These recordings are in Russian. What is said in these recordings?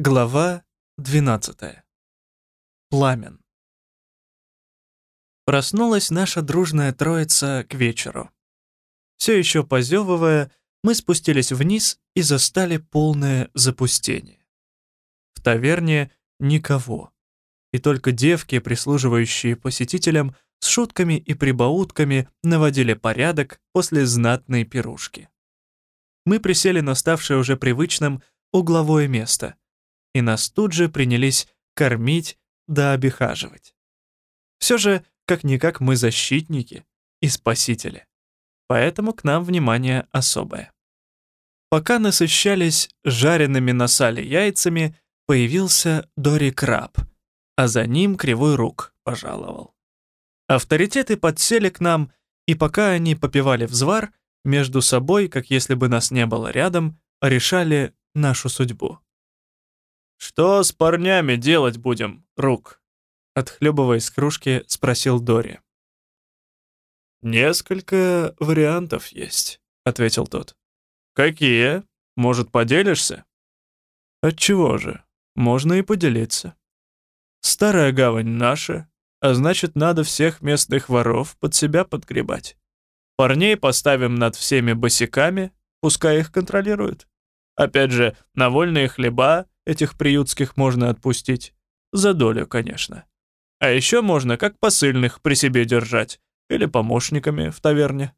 Глава 12. Пламен. Проснулась наша дружная троица к вечеру. Все еще позевывая, мы спустились вниз и застали полное запустение. В таверне никого, и только девки, прислуживающие посетителям, с шутками и прибаутками наводили порядок после знатной пирушки. Мы присели на ставшее уже привычным угловое место — и нас тут же принялись кормить да обихаживать. Все же, как-никак, мы защитники и спасители. Поэтому к нам внимание особое. Пока насыщались жареными на сале яйцами, появился Дори Краб, а за ним Кривой Рук пожаловал. Авторитеты подсели к нам, и пока они попивали взвар, между собой, как если бы нас не было рядом, решали нашу судьбу. «Что с парнями делать будем, Рук?» Отхлебывая из кружки, спросил Дори. «Несколько вариантов есть», — ответил тот. «Какие? Может, поделишься?» «Отчего же? Можно и поделиться. Старая гавань наша, а значит, надо всех местных воров под себя подгребать. Парней поставим над всеми босиками, пускай их контролируют. Опять же, на вольные хлеба этих приютских можно отпустить. За долю, конечно. А еще можно как посыльных при себе держать или помощниками в таверне.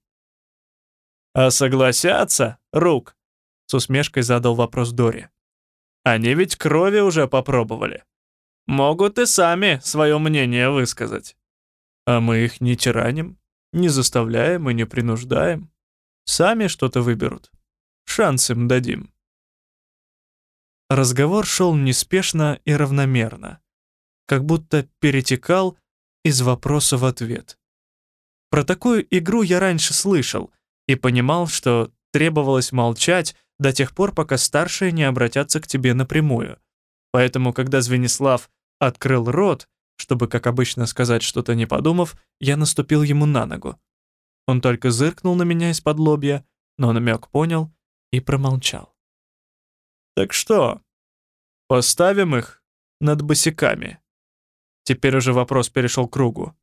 «А согласятся, Рук?» — с усмешкой задал вопрос Дори. «Они ведь крови уже попробовали. Могут и сами свое мнение высказать. А мы их не тираним, не заставляем и не принуждаем. Сами что-то выберут. Шанс им дадим». Разговор шел неспешно и равномерно, как будто перетекал из вопроса в ответ. Про такую игру я раньше слышал и понимал, что требовалось молчать до тех пор, пока старшие не обратятся к тебе напрямую. Поэтому, когда Звенислав открыл рот, чтобы, как обычно, сказать что-то не подумав, я наступил ему на ногу. Он только зыркнул на меня из-под лобья, но намек понял и промолчал. Так что, поставим их над босиками? Теперь уже вопрос перешел к кругу.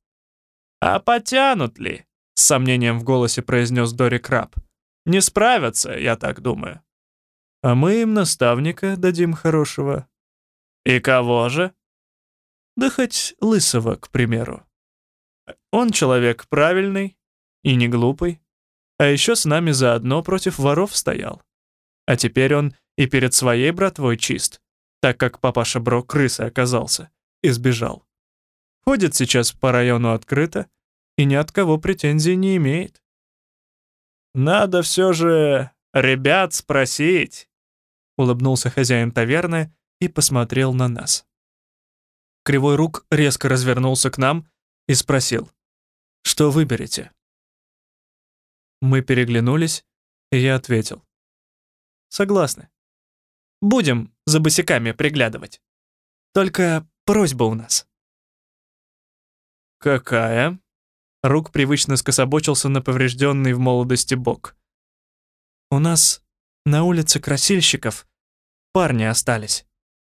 А потянут ли? С сомнением в голосе произнес Дори Краб. Не справятся, я так думаю. А мы им наставника дадим хорошего. И кого же? Да хоть Лысого, к примеру. Он человек правильный и не глупый, а еще с нами заодно против воров стоял. А теперь он и перед своей братвой чист, так как папаша Бро крысой оказался и сбежал. Ходит сейчас по району открыто и ни от кого претензий не имеет. «Надо все же ребят спросить», — улыбнулся хозяин таверны и посмотрел на нас. Кривой рук резко развернулся к нам и спросил, «Что выберете?» Мы переглянулись, и я ответил, «Согласны». Будем за босиками приглядывать. Только просьба у нас». «Какая?» Рук привычно скособочился на поврежденный в молодости бок. «У нас на улице красильщиков парни остались.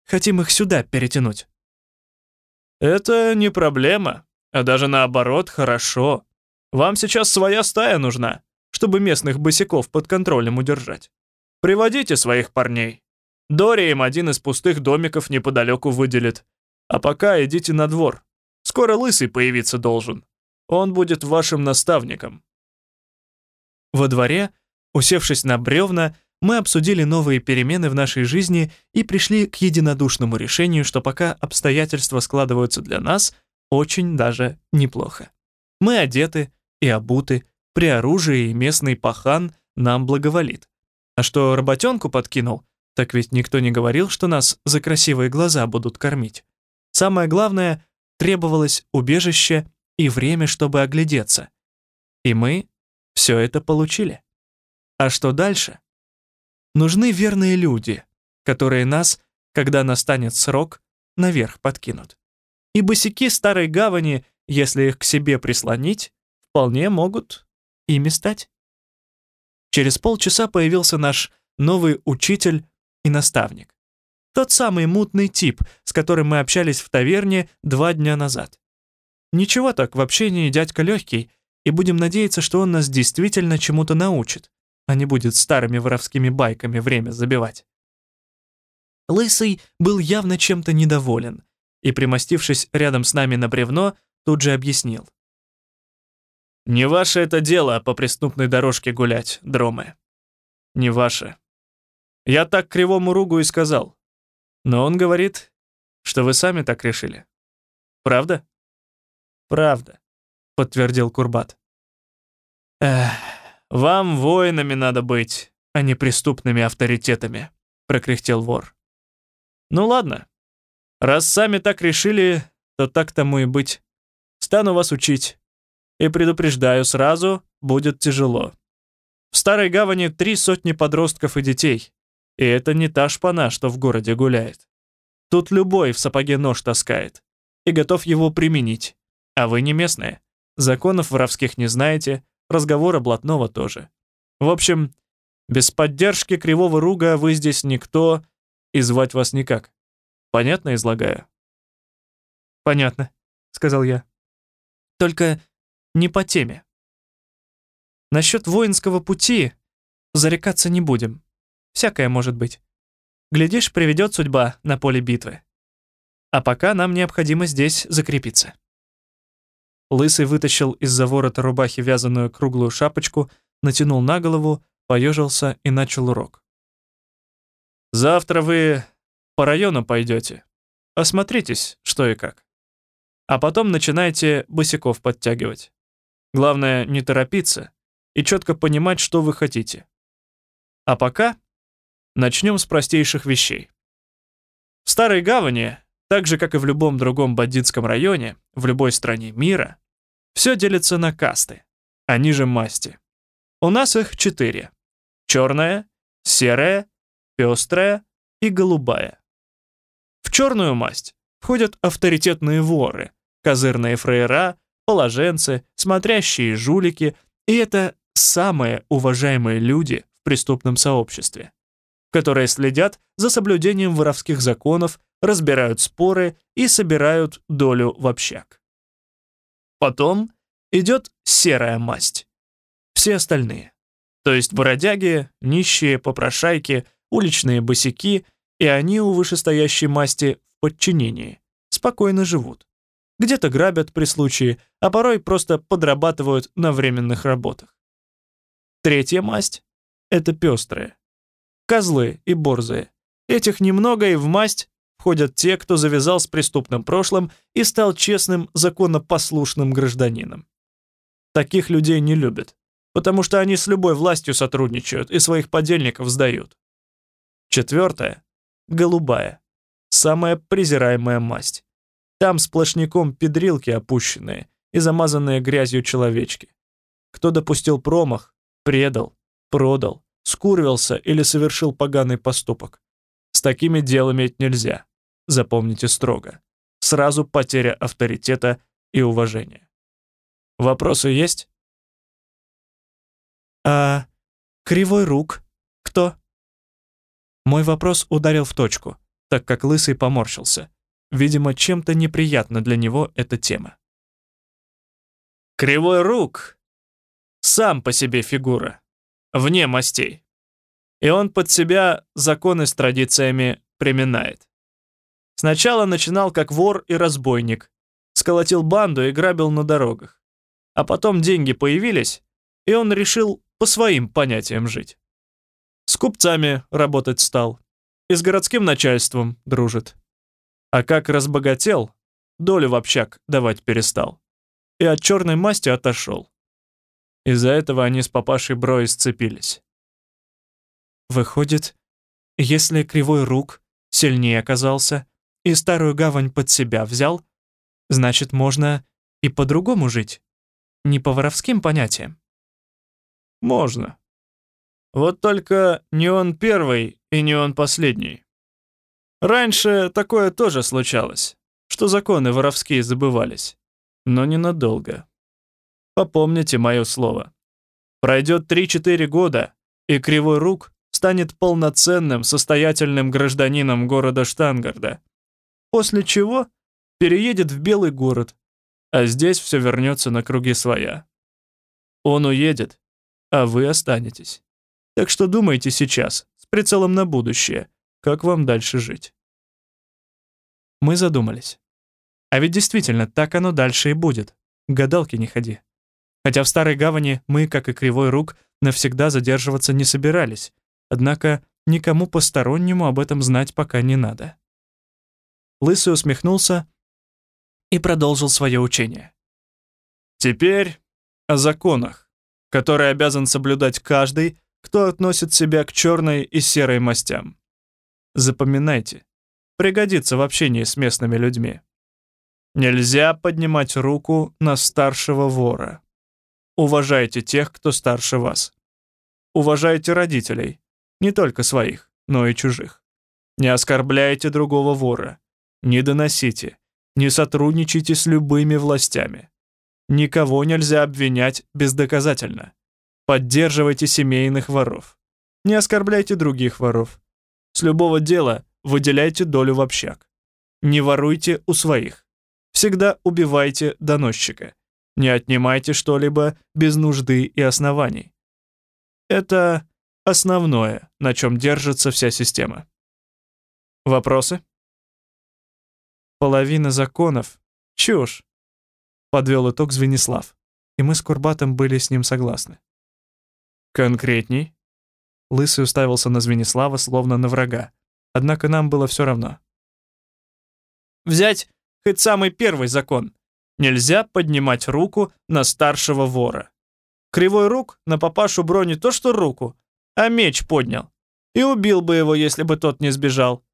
Хотим их сюда перетянуть». «Это не проблема, а даже наоборот хорошо. Вам сейчас своя стая нужна, чтобы местных босиков под контролем удержать. Приводите своих парней, Дори им один из пустых домиков неподалеку выделит. А пока идите на двор. Скоро Лысый появиться должен. Он будет вашим наставником». Во дворе, усевшись на бревна, мы обсудили новые перемены в нашей жизни и пришли к единодушному решению, что пока обстоятельства складываются для нас, очень даже неплохо. Мы одеты и обуты, при оружии местный пахан нам благоволит. А что работенку подкинул, так ведь никто не говорил, что нас за красивые глаза будут кормить. Самое главное, требовалось убежище и время, чтобы оглядеться. И мы все это получили. А что дальше? Нужны верные люди, которые нас, когда настанет срок, наверх подкинут. И босики старой гавани, если их к себе прислонить, вполне могут ими стать. Через полчаса появился наш новый учитель и наставник. Тот самый мутный тип, с которым мы общались в таверне два дня назад. Ничего так, в общении дядька легкий, и будем надеяться, что он нас действительно чему-то научит, а не будет старыми воровскими байками время забивать. Лысый был явно чем-то недоволен и, примостившись рядом с нами на бревно, тут же объяснил. «Не ваше это дело по преступной дорожке гулять, дромы. Не ваше. Я так кривому ругу и сказал. Но он говорит, что вы сами так решили. Правда? Правда, подтвердил Курбат. Эх, вам воинами надо быть, а не преступными авторитетами, прокряхтел вор. Ну ладно. Раз сами так решили, то так тому и быть. Стану вас учить. И предупреждаю сразу, будет тяжело. В Старой Гавани три сотни подростков и детей. И это не та шпана, что в городе гуляет. Тут любой в сапоге нож таскает и готов его применить. А вы не местные. Законов воровских не знаете, разговора блатного тоже. В общем, без поддержки кривого руга вы здесь никто, и звать вас никак. Понятно излагаю? Понятно, сказал я. Только не по теме. Насчет воинского пути зарекаться не будем. Всякое может быть. Глядишь, приведет судьба на поле битвы. А пока нам необходимо здесь закрепиться. Лысый вытащил из-за ворота рубахи вязаную круглую шапочку, натянул на голову, поежился и начал урок. «Завтра вы по району пойдете. Осмотритесь, что и как. А потом начинайте босиков подтягивать. Главное, не торопиться и четко понимать, что вы хотите. А пока начнем с простейших вещей. В Старой Гавани, так же, как и в любом другом бандитском районе, в любой стране мира, все делится на касты, они же масти. У нас их четыре. Черная, серая, пестрая и голубая. В черную масть входят авторитетные воры, козырные фраера, положенцы, смотрящие жулики, и это самые уважаемые люди в преступном сообществе, которые следят за соблюдением воровских законов, разбирают споры и собирают долю в общак. Потом идет серая масть. Все остальные. То есть бродяги, нищие, попрошайки, уличные босяки, и они у вышестоящей масти в подчинении, спокойно живут. Где-то грабят при случае, а порой просто подрабатывают на временных работах. Третья масть — это пестрые. Козлы и борзые. Этих немного, и в масть входят те, кто завязал с преступным прошлым и стал честным, законопослушным гражданином. Таких людей не любят, потому что они с любой властью сотрудничают и своих подельников сдают. Четвертая — голубая. Самая презираемая масть. Там сплошняком педрилки опущенные и замазанные грязью человечки. Кто допустил промах, предал, продал, скурвился или совершил поганый поступок. С такими дел иметь нельзя. Запомните строго. Сразу потеря авторитета и уважения. Вопросы есть? А кривой рук кто? Мой вопрос ударил в точку, так как Лысый поморщился. Видимо, чем-то неприятно для него эта тема. «Кривой рук сам по себе фигура, вне мастей. И он под себя законы с традициями приминает. Сначала начинал как вор и разбойник, сколотил банду и грабил на дорогах. А потом деньги появились, и он решил по своим понятиям жить. С купцами работать стал, и с городским начальством дружит. А как разбогател, долю в общак давать перестал. И от черной масти отошел. Из-за этого они с папашей Бро сцепились. Выходит, если Кривой Рук сильнее оказался и Старую Гавань под себя взял, значит, можно и по-другому жить, не по воровским понятиям. Можно. Вот только не он первый и не он последний. Раньше такое тоже случалось, что законы воровские забывались, но ненадолго. Попомните мое слово. Пройдет 3-4 года, и Кривой Рук станет полноценным, состоятельным гражданином города Штангарда. После чего переедет в Белый город, а здесь все вернется на круги своя. Он уедет, а вы останетесь. Так что думайте сейчас, с прицелом на будущее, как вам дальше жить. Мы задумались. А ведь действительно, так оно дальше и будет. К гадалке не ходи. Хотя в Старой Гавани мы, как и Кривой Рук, навсегда задерживаться не собирались, однако никому постороннему об этом знать пока не надо. Лысый усмехнулся и продолжил свое учение. Теперь о законах, которые обязан соблюдать каждый, кто относит себя к черной и серой мастям. Запоминайте, пригодится в общении с местными людьми. Нельзя поднимать руку на старшего вора. Уважайте тех, кто старше вас. Уважайте родителей, не только своих, но и чужих. Не оскорбляйте другого вора. Не доносите. Не сотрудничайте с любыми властями. Никого нельзя обвинять бездоказательно. Поддерживайте семейных воров. Не оскорбляйте других воров. С любого дела выделяйте долю в общак. Не воруйте у своих. Всегда убивайте доносчика. Не отнимайте что-либо без нужды и оснований. Это основное, на чем держится вся система. Вопросы? Половина законов — чушь, подвел итог Звенислав, и мы с Курбатом были с ним согласны. Конкретней? Лысый уставился на Звенислава, словно на врага, однако нам было все равно. Взять хоть самый первый закон. Нельзя поднимать руку на старшего вора. Кривой рук на папашу Бро не то что руку, а меч поднял. И убил бы его, если бы тот не сбежал.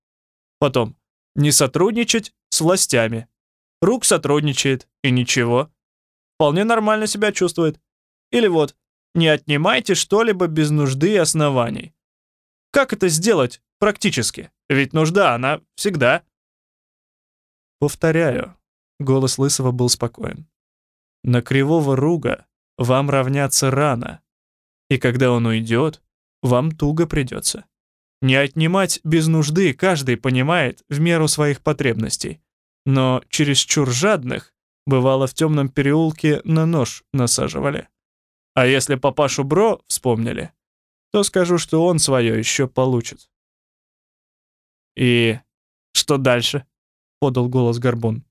Потом, не сотрудничать с властями. Рук сотрудничает, и ничего. Вполне нормально себя чувствует. Или вот, не отнимайте что-либо без нужды и оснований. Как это сделать практически? Ведь нужда, она всегда. Повторяю, голос Лысого был спокоен. На кривого руга вам равняться рано, и когда он уйдет, вам туго придется. Не отнимать без нужды каждый понимает в меру своих потребностей, но чересчур жадных бывало в темном переулке на нож насаживали. А если папашу Бро вспомнили, то скажу, что он свое еще получит. И что дальше? — подал голос Горбун.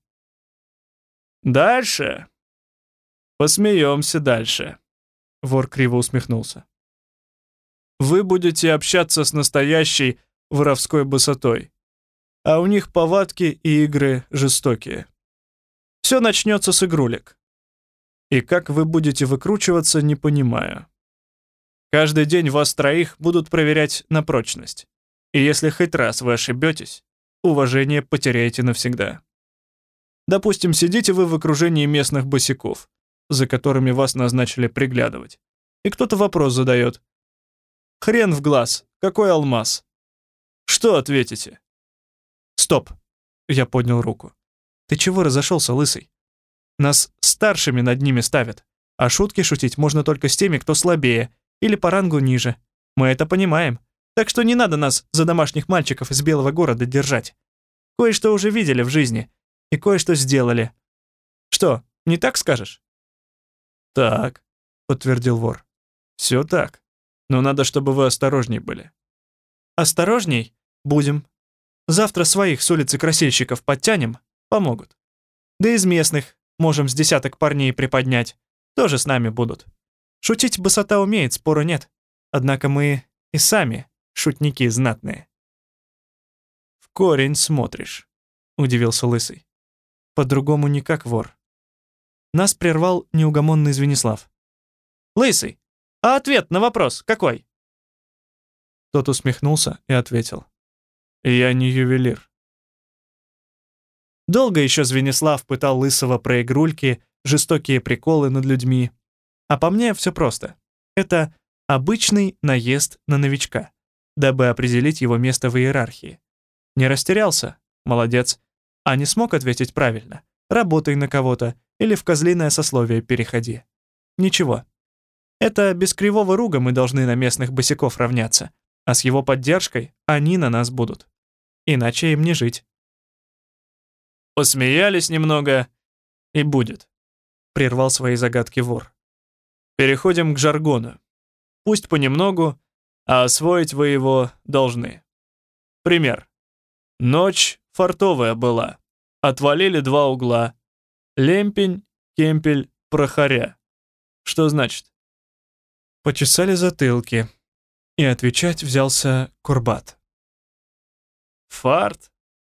«Дальше? Посмеемся дальше», — вор криво усмехнулся. «Вы будете общаться с настоящей воровской босотой, а у них повадки и игры жестокие. Все начнется с игрулек. И как вы будете выкручиваться, не понимаю. Каждый день вас троих будут проверять на прочность. И если хоть раз вы ошибетесь, уважение потеряете навсегда. Допустим, сидите вы в окружении местных босиков, за которыми вас назначили приглядывать, и кто-то вопрос задает. «Хрен в глаз, какой алмаз?» Что ответите? «Стоп!» — я поднял руку. «Ты чего разошелся, лысый? Нас старшими над ними ставят, а шутки шутить можно только с теми, кто слабее или по рангу ниже. Мы это понимаем. Так что не надо нас за домашних мальчиков из Белого города держать. Кое-что уже видели в жизни и кое-что сделали. Что, не так скажешь? Так, подтвердил вор. Все так. Но надо, чтобы вы осторожней были. Осторожней? Будем. Завтра своих с улицы красильщиков подтянем, помогут. Да из местных можем с десяток парней приподнять, тоже с нами будут. Шутить бысота умеет, спора нет. Однако мы и сами шутники знатные. «В корень смотришь», — удивился Лысый. «По-другому никак, вор». Нас прервал неугомонный Звенислав. «Лысый, а ответ на вопрос какой?» Тот усмехнулся и ответил. «Я не ювелир». Долго еще Звенислав пытал Лысого про игрульки, жестокие приколы над людьми. А по мне все просто. Это обычный наезд на новичка дабы определить его место в иерархии. Не растерялся? Молодец. А не смог ответить правильно? Работай на кого-то или в козлиное сословие переходи. Ничего. Это без кривого руга мы должны на местных босиков равняться. а с его поддержкой они на нас будут. Иначе им не жить. Посмеялись немного, и будет, прервал свои загадки вор. Переходим к жаргону. Пусть понемногу, а освоить вы его должны. Пример. Ночь фартовая была. Отвалили два угла. Лемпень, кемпель, прохоря. Что значит? Почесали затылки. И отвечать взялся Курбат. Фарт,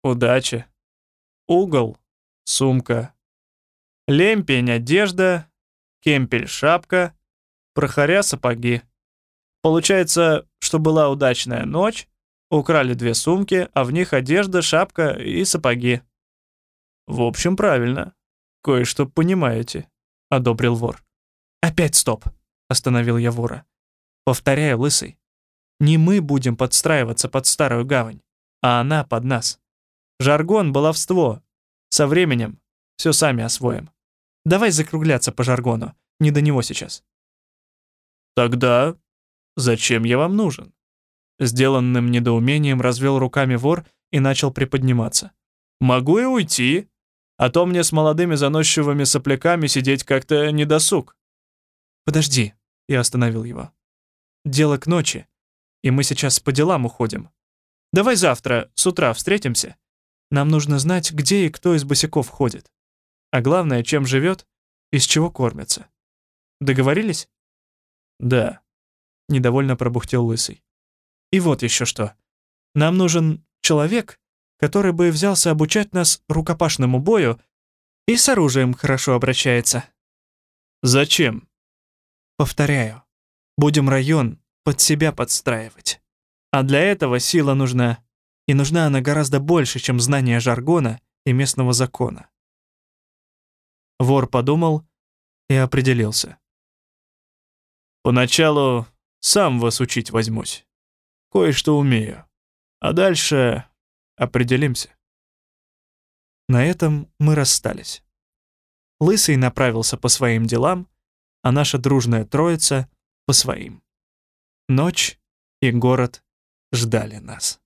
удача. Угол, сумка. Лемпень, одежда. Кемпель, шапка. Прохоря, сапоги. Получается, что была удачная ночь, украли две сумки, а в них одежда, шапка и сапоги. В общем, правильно. Кое-что понимаете, одобрил вор. Опять стоп, остановил я вора. Повторяю, лысый. Не мы будем подстраиваться под старую гавань, а она под нас. Жаргон — баловство. Со временем все сами освоим. Давай закругляться по жаргону, не до него сейчас. Тогда зачем я вам нужен? Сделанным недоумением развел руками вор и начал приподниматься. Могу и уйти, а то мне с молодыми заносчивыми сопляками сидеть как-то недосуг. Подожди, я остановил его. Дело к ночи, и мы сейчас по делам уходим. Давай завтра с утра встретимся. Нам нужно знать, где и кто из босиков ходит. А главное, чем живет, из чего кормится. Договорились? Да, недовольно пробухтел лысый. И вот еще что. Нам нужен человек, который бы взялся обучать нас рукопашному бою и с оружием хорошо обращается. Зачем? Повторяю, будем район под себя подстраивать. А для этого сила нужна. И нужна она гораздо больше, чем знание жаргона и местного закона. Вор подумал и определился. Поначалу сам вас учить возьмусь. Кое-что умею. А дальше Определимся. На этом мы расстались. Лысый направился по своим делам, а наша дружная троица — по своим. Ночь и город ждали нас.